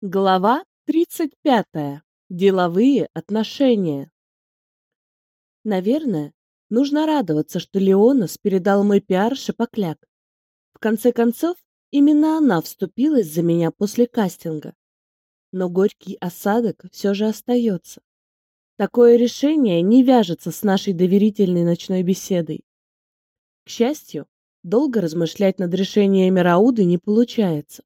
Глава 35. Деловые отношения. Наверное, нужно радоваться, что Леонас передал мой пиар Шапокляк. В конце концов, именно она вступилась за меня после кастинга. Но горький осадок все же остается. Такое решение не вяжется с нашей доверительной ночной беседой. К счастью, долго размышлять над решениями Рауды не получается.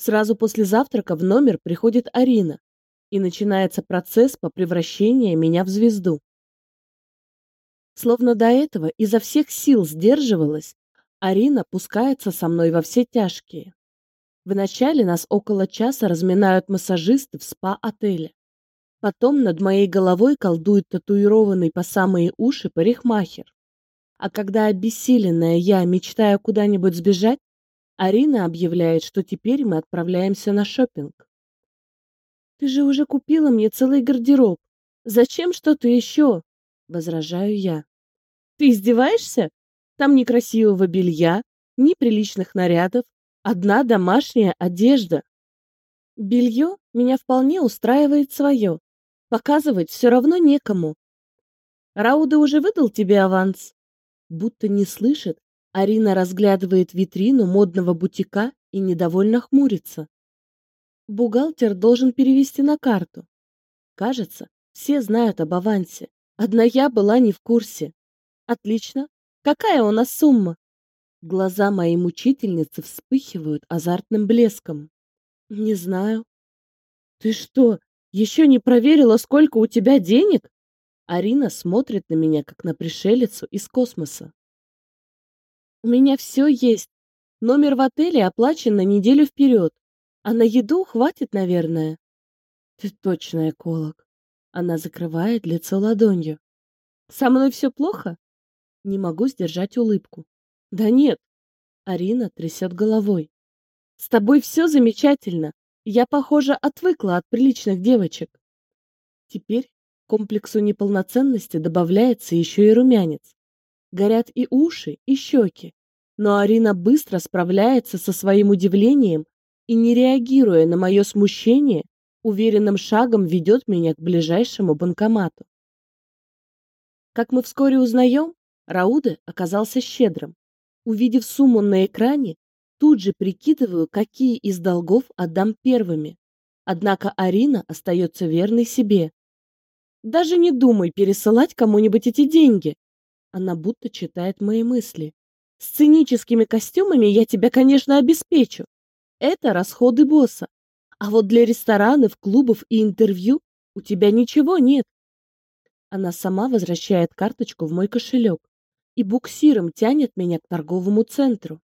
Сразу после завтрака в номер приходит Арина, и начинается процесс по превращению меня в звезду. Словно до этого изо всех сил сдерживалась, Арина пускается со мной во все тяжкие. Вначале нас около часа разминают массажисты в спа-отеле. Потом над моей головой колдует татуированный по самые уши парикмахер. А когда обессиленная я мечтаю куда-нибудь сбежать, Арина объявляет, что теперь мы отправляемся на шопинг. Ты же уже купила мне целый гардероб. Зачем что-то еще? возражаю я. Ты издеваешься? Там ни красивого белья, ни приличных нарядов, одна домашняя одежда. Белье меня вполне устраивает свое. Показывать все равно некому. Рауда уже выдал тебе аванс? Будто не слышит, Арина разглядывает витрину модного бутика и недовольно хмурится. Бухгалтер должен перевести на карту. Кажется, все знают об авансе. Одна я была не в курсе. Отлично. Какая у нас сумма? Глаза моей мучительницы вспыхивают азартным блеском. Не знаю. Ты что, еще не проверила, сколько у тебя денег? Арина смотрит на меня, как на пришелицу из космоса. У меня все есть. Номер в отеле оплачен на неделю вперед. А на еду хватит, наверное. Ты точно эколог. Она закрывает лицо ладонью. Со мной все плохо? Не могу сдержать улыбку. Да нет. Арина трясет головой. С тобой все замечательно. Я, похоже, отвыкла от приличных девочек. Теперь к комплексу неполноценности добавляется еще и румянец. Горят и уши, и щеки. Но Арина быстро справляется со своим удивлением и, не реагируя на мое смущение, уверенным шагом ведет меня к ближайшему банкомату. Как мы вскоре узнаем, Рауде оказался щедрым. Увидев сумму на экране, тут же прикидываю, какие из долгов отдам первыми. Однако Арина остается верной себе. Даже не думай пересылать кому-нибудь эти деньги, она будто читает мои мысли. Сценическими костюмами я тебя, конечно, обеспечу. Это расходы босса. А вот для ресторанов, клубов и интервью у тебя ничего нет. Она сама возвращает карточку в мой кошелек и буксиром тянет меня к торговому центру.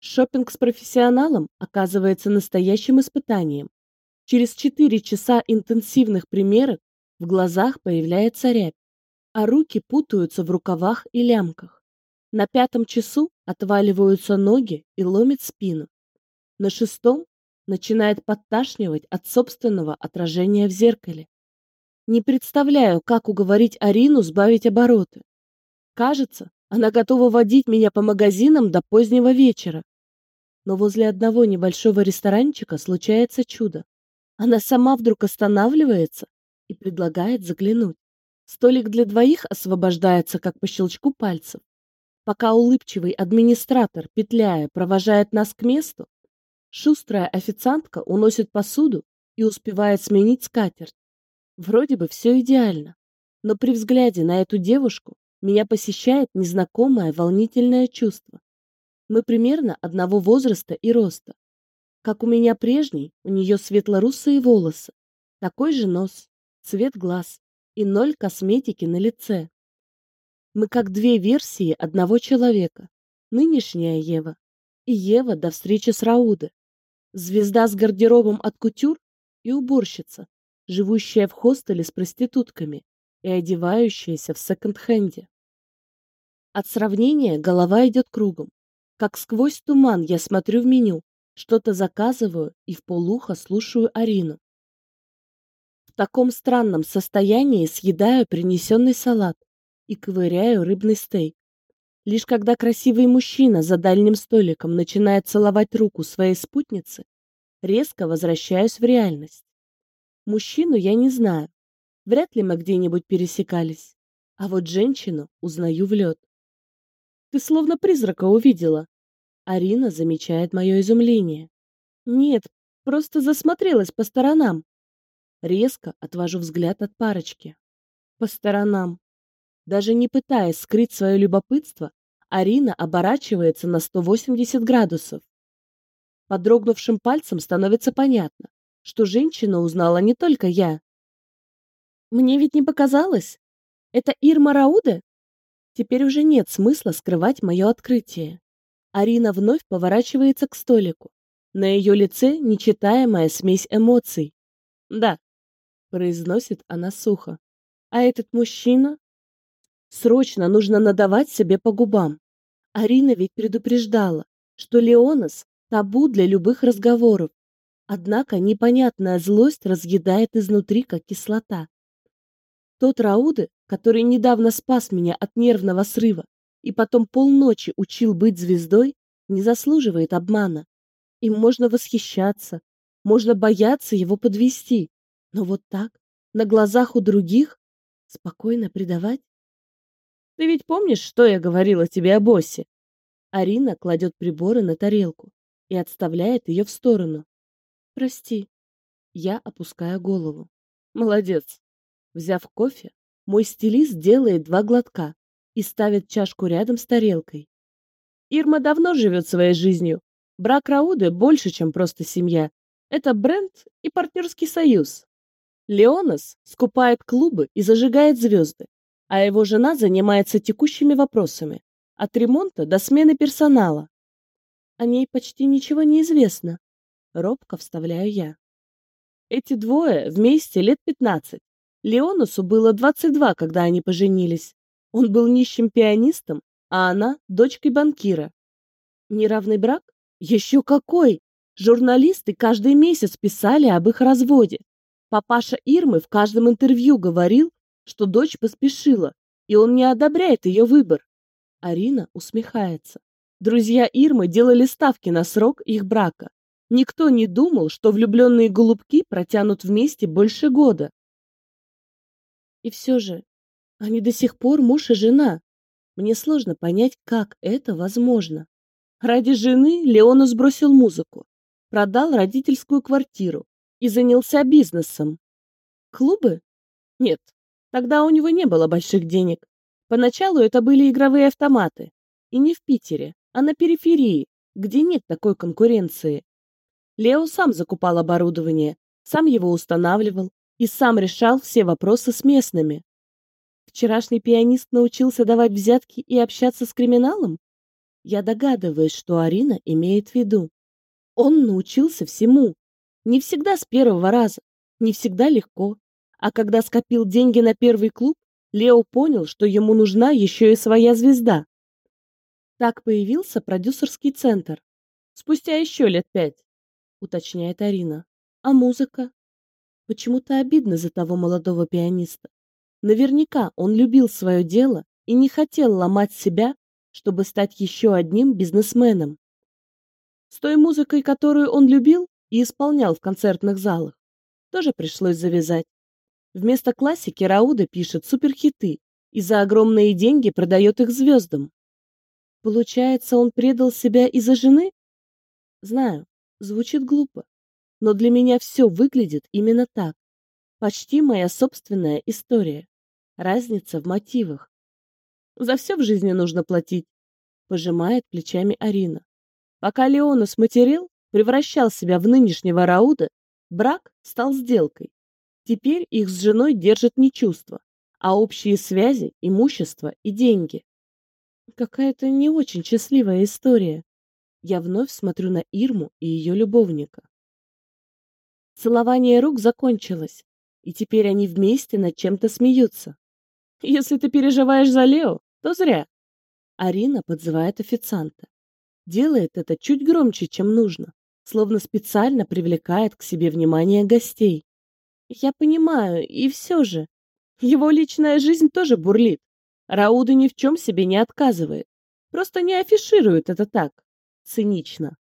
Шопинг с профессионалом оказывается настоящим испытанием. Через четыре часа интенсивных примерок в глазах появляется рябь а руки путаются в рукавах и лямках. На пятом часу отваливаются ноги и ломит спину. На шестом начинает подташнивать от собственного отражения в зеркале. Не представляю, как уговорить Арину сбавить обороты. Кажется, она готова водить меня по магазинам до позднего вечера. Но возле одного небольшого ресторанчика случается чудо. Она сама вдруг останавливается и предлагает заглянуть. Столик для двоих освобождается, как по щелчку пальцев. Пока улыбчивый администратор, петляя, провожает нас к месту, шустрая официантка уносит посуду и успевает сменить скатерть. Вроде бы все идеально, но при взгляде на эту девушку меня посещает незнакомое волнительное чувство. Мы примерно одного возраста и роста. Как у меня прежний, у нее светло-русые волосы, такой же нос, цвет глаз, и ноль косметики на лице. Мы как две версии одного человека. Нынешняя Ева и Ева до встречи с Рауде. Звезда с гардеробом от кутюр и уборщица, живущая в хостеле с проститутками и одевающаяся в секонд-хенде. От сравнения голова идет кругом. Как сквозь туман я смотрю в меню, что-то заказываю и в полухо слушаю Арину таком странном состоянии съедаю принесенный салат и ковыряю рыбный стейк. Лишь когда красивый мужчина за дальним столиком начинает целовать руку своей спутницы, резко возвращаюсь в реальность. Мужчину я не знаю. Вряд ли мы где-нибудь пересекались. А вот женщину узнаю в лед. Ты словно призрака увидела. Арина замечает мое изумление. Нет, просто засмотрелась по сторонам. Резко отвожу взгляд от парочки. По сторонам. Даже не пытаясь скрыть свое любопытство, Арина оборачивается на 180 градусов. Под дрогнувшим пальцем становится понятно, что женщину узнала не только я. Мне ведь не показалось. Это Ирма Рауде? Теперь уже нет смысла скрывать мое открытие. Арина вновь поворачивается к столику. На ее лице нечитаемая смесь эмоций. «Да», — произносит она сухо. «А этот мужчина?» Срочно нужно надавать себе по губам. Арина ведь предупреждала, что Леонас — табу для любых разговоров. Однако непонятная злость разъедает изнутри, как кислота. Тот Рауды, который недавно спас меня от нервного срыва и потом полночи учил быть звездой, не заслуживает обмана. Им можно восхищаться, можно бояться его подвести, но вот так, на глазах у других, спокойно предавать? Ты ведь помнишь, что я говорила тебе о боссе? Арина кладет приборы на тарелку и отставляет ее в сторону. Прости. Я опускаю голову. Молодец. Взяв кофе, мой стилист делает два глотка и ставит чашку рядом с тарелкой. Ирма давно живет своей жизнью. Брак Рауды больше, чем просто семья. Это бренд и партнерский союз. Леонас скупает клубы и зажигает звезды, а его жена занимается текущими вопросами, от ремонта до смены персонала. О ней почти ничего не известно. Робко вставляю я. Эти двое вместе лет пятнадцать. Леонусу было 22, когда они поженились. Он был нищим пианистом, а она – дочкой банкира. Неравный брак? Еще какой! Журналисты каждый месяц писали об их разводе. Папаша Ирмы в каждом интервью говорил, что дочь поспешила, и он не одобряет ее выбор. Арина усмехается. Друзья Ирмы делали ставки на срок их брака. Никто не думал, что влюбленные голубки протянут вместе больше года. И все же, они до сих пор муж и жена. Мне сложно понять, как это возможно. Ради жены Леона сбросил музыку, продал родительскую квартиру и занялся бизнесом. Клубы? Нет, тогда у него не было больших денег. Поначалу это были игровые автоматы. И не в Питере, а на периферии, где нет такой конкуренции. Лео сам закупал оборудование, сам его устанавливал, и сам решал все вопросы с местными. Вчерашний пианист научился давать взятки и общаться с криминалом? Я догадываюсь, что Арина имеет в виду. Он научился всему. Не всегда с первого раза, не всегда легко. А когда скопил деньги на первый клуб, Лео понял, что ему нужна еще и своя звезда. Так появился продюсерский центр. Спустя еще лет пять, уточняет Арина. А музыка? Почему-то обидно за того молодого пианиста. Наверняка он любил свое дело и не хотел ломать себя, чтобы стать еще одним бизнесменом. С той музыкой, которую он любил и исполнял в концертных залах, тоже пришлось завязать. Вместо классики Рауда пишет суперхиты и за огромные деньги продает их звездам. Получается, он предал себя из-за жены? Знаю, звучит глупо но для меня все выглядит именно так. Почти моя собственная история. Разница в мотивах. За все в жизни нужно платить, пожимает плечами Арина. Пока Леона сматерил, превращал себя в нынешнего Рауда, брак стал сделкой. Теперь их с женой держат не чувства, а общие связи, имущество и деньги. Какая-то не очень счастливая история. Я вновь смотрю на Ирму и ее любовника. Целование рук закончилось, и теперь они вместе над чем-то смеются. Если ты переживаешь за Лео, то зря. Арина подзывает официанта. Делает это чуть громче, чем нужно, словно специально привлекает к себе внимание гостей. Я понимаю, и все же. Его личная жизнь тоже бурлит. Рауда ни в чем себе не отказывает. Просто не афиширует это так. Цинично.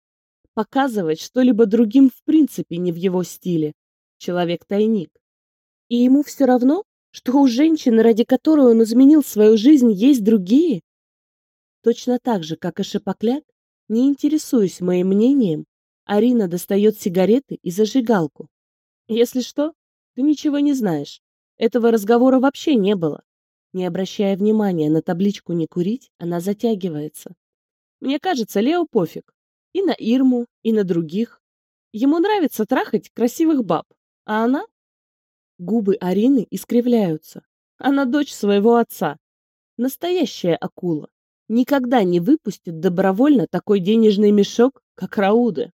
Показывать что-либо другим в принципе не в его стиле. Человек-тайник. И ему все равно, что у женщины, ради которой он изменил свою жизнь, есть другие? Точно так же, как и Шипокляк, не интересуясь моим мнением, Арина достает сигареты и зажигалку. Если что, ты ничего не знаешь. Этого разговора вообще не было. Не обращая внимания на табличку «Не курить», она затягивается. Мне кажется, Лео пофиг. И на Ирму, и на других. Ему нравится трахать красивых баб. А она? Губы Арины искривляются. Она дочь своего отца. Настоящая акула. Никогда не выпустит добровольно такой денежный мешок, как Рауды.